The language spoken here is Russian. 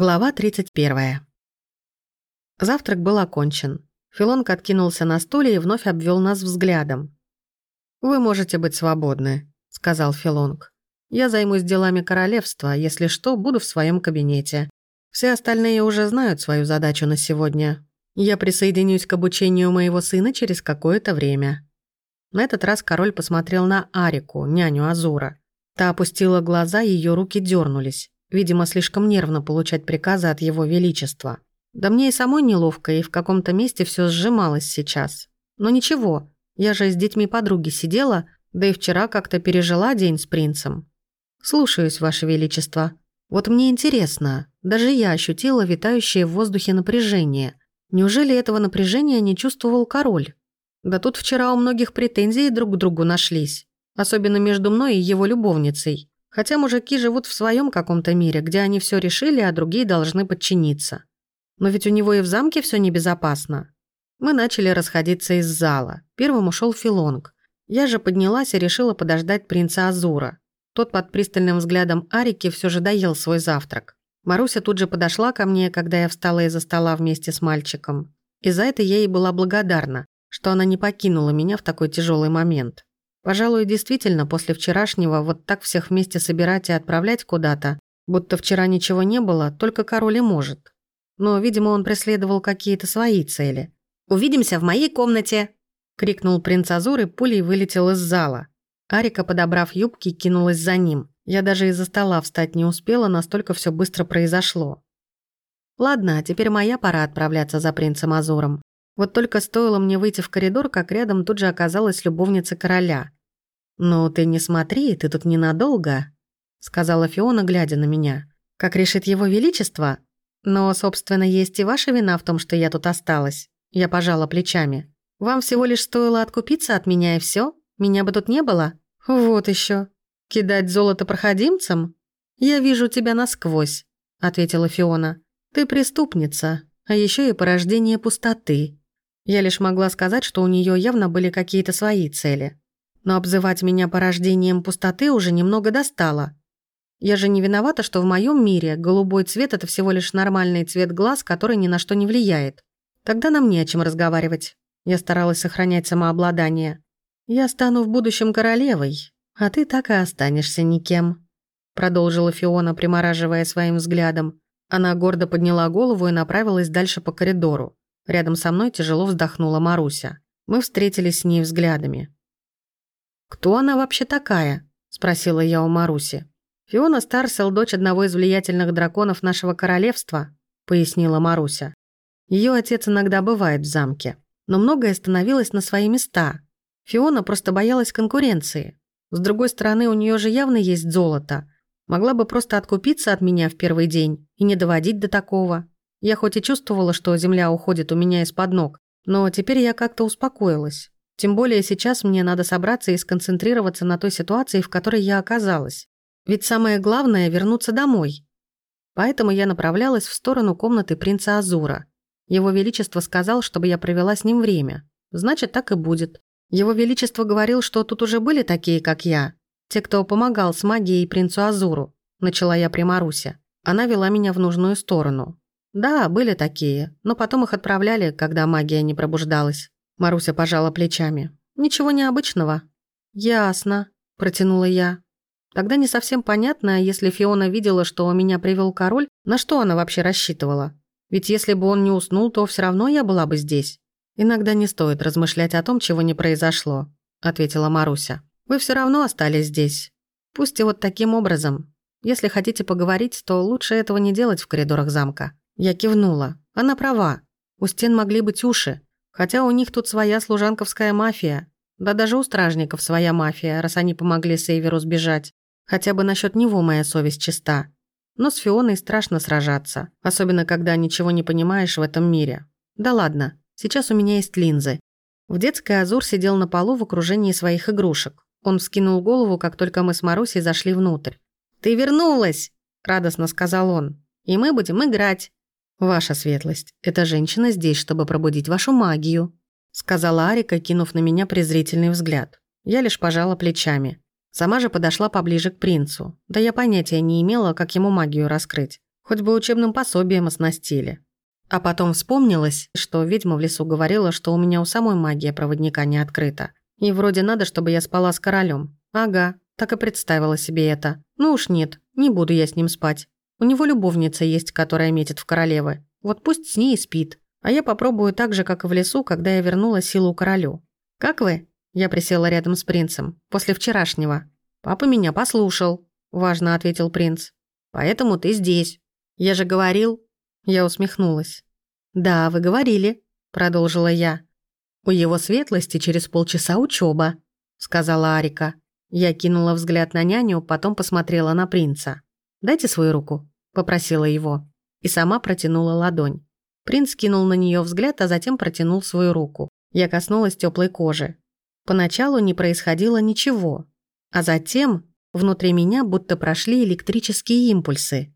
Глава 31. Завтрак был окончен. Филонг откинулся на стуле и вновь обвел нас взглядом. «Вы можете быть свободны», — сказал Филонг. «Я займусь делами королевства, если что, буду в своем кабинете. Все остальные уже знают свою задачу на сегодня. Я присоединюсь к обучению моего сына через какое-то время». На этот раз король посмотрел на Арику, няню Азура. Та опустила глаза, ее руки дернулись. Видимо, слишком нервно получать приказы от его величества. Да мне и самой неловко, и в каком-то месте все сжималось сейчас. Но ничего, я же с детьми подруги сидела, да и вчера как-то пережила день с принцем. Слушаюсь, ваше величество. Вот мне интересно, даже я ощутила витающее в воздухе напряжение. Неужели этого напряжения не чувствовал король? Да тут вчера у многих претензии друг к другу нашлись. Особенно между мной и его любовницей. Хотя мужики живут в своем каком-то мире, где они все решили, а другие должны подчиниться. Но ведь у него и в замке все небезопасно. Мы начали расходиться из зала. Первым ушел Филонг. Я же поднялась и решила подождать принца Азура. Тот под пристальным взглядом Арики все же доел свой завтрак. Маруся тут же подошла ко мне, когда я встала из-за стола вместе с мальчиком. И за это я ей была благодарна, что она не покинула меня в такой тяжелый момент. Пожалуй, действительно, после вчерашнего вот так всех вместе собирать и отправлять куда-то, будто вчера ничего не было, только король и может. Но, видимо, он преследовал какие-то свои цели. «Увидимся в моей комнате!» — крикнул принц Азур и пулей вылетел из зала. Арика, подобрав юбки, кинулась за ним. Я даже из-за стола встать не успела, настолько все быстро произошло. Ладно, теперь моя пора отправляться за принцем Азуром. Вот только стоило мне выйти в коридор, как рядом тут же оказалась любовница короля. «Ну, ты не смотри, ты тут ненадолго», — сказала Фиона, глядя на меня. «Как решит его величество? Но, собственно, есть и ваша вина в том, что я тут осталась». Я пожала плечами. «Вам всего лишь стоило откупиться от меня, и все. Меня бы тут не было. Вот еще. Кидать золото проходимцам? Я вижу тебя насквозь», — ответила Фиона. «Ты преступница, а еще и порождение пустоты». Я лишь могла сказать, что у нее явно были какие-то свои цели но обзывать меня порождением пустоты уже немного достало. Я же не виновата, что в моем мире голубой цвет – это всего лишь нормальный цвет глаз, который ни на что не влияет. Тогда нам не о чем разговаривать. Я старалась сохранять самообладание. Я стану в будущем королевой, а ты так и останешься никем. Продолжила Фиона, примораживая своим взглядом. Она гордо подняла голову и направилась дальше по коридору. Рядом со мной тяжело вздохнула Маруся. Мы встретились с ней взглядами. «Кто она вообще такая?» – спросила я у Маруси. «Фиона Старсел – дочь одного из влиятельных драконов нашего королевства», – пояснила Маруся. Ее отец иногда бывает в замке. Но многое становилось на свои места. Фиона просто боялась конкуренции. С другой стороны, у нее же явно есть золото. Могла бы просто откупиться от меня в первый день и не доводить до такого. Я хоть и чувствовала, что земля уходит у меня из-под ног, но теперь я как-то успокоилась. Тем более сейчас мне надо собраться и сконцентрироваться на той ситуации, в которой я оказалась. Ведь самое главное — вернуться домой. Поэтому я направлялась в сторону комнаты принца Азура. Его Величество сказал, чтобы я провела с ним время. Значит, так и будет. Его Величество говорил, что тут уже были такие, как я. Те, кто помогал с магией принцу Азуру. Начала я при Марусе. Она вела меня в нужную сторону. Да, были такие, но потом их отправляли, когда магия не пробуждалась. Маруся пожала плечами. «Ничего необычного». «Ясно», – протянула я. Тогда не совсем понятно, если Фиона видела, что меня привел король, на что она вообще рассчитывала. Ведь если бы он не уснул, то все равно я была бы здесь. Иногда не стоит размышлять о том, чего не произошло, ответила Маруся. Вы все равно остались здесь. Пусть и вот таким образом. Если хотите поговорить, то лучше этого не делать в коридорах замка. Я кивнула. Она права. У стен могли быть уши. Хотя у них тут своя служанковская мафия. Да даже у стражников своя мафия, раз они помогли Сейверу сбежать. Хотя бы насчет него моя совесть чиста. Но с Фионой страшно сражаться, особенно когда ничего не понимаешь в этом мире. Да ладно, сейчас у меня есть линзы. В детской Азур сидел на полу в окружении своих игрушек. Он вскинул голову, как только мы с Марусей зашли внутрь. «Ты вернулась!» – радостно сказал он. «И мы будем играть. «Ваша светлость, эта женщина здесь, чтобы пробудить вашу магию», сказала Арика, кинув на меня презрительный взгляд. Я лишь пожала плечами. Сама же подошла поближе к принцу. Да я понятия не имела, как ему магию раскрыть. Хоть бы учебным пособием оснастили. А потом вспомнилось, что ведьма в лесу говорила, что у меня у самой магия проводника не открыта. И вроде надо, чтобы я спала с королем. Ага, так и представила себе это. Ну уж нет, не буду я с ним спать. У него любовница есть, которая метит в королевы. Вот пусть с ней и спит. А я попробую так же, как и в лесу, когда я вернула силу королю. Как вы? Я присела рядом с принцем. После вчерашнего. Папа меня послушал, важно ответил принц. Поэтому ты здесь. Я же говорил. Я усмехнулась. Да, вы говорили, продолжила я. У его светлости через полчаса учеба, сказала Арика. Я кинула взгляд на няню, потом посмотрела на принца. «Дайте свою руку», — попросила его. И сама протянула ладонь. Принц кинул на нее взгляд, а затем протянул свою руку. Я коснулась теплой кожи. Поначалу не происходило ничего. А затем внутри меня будто прошли электрические импульсы.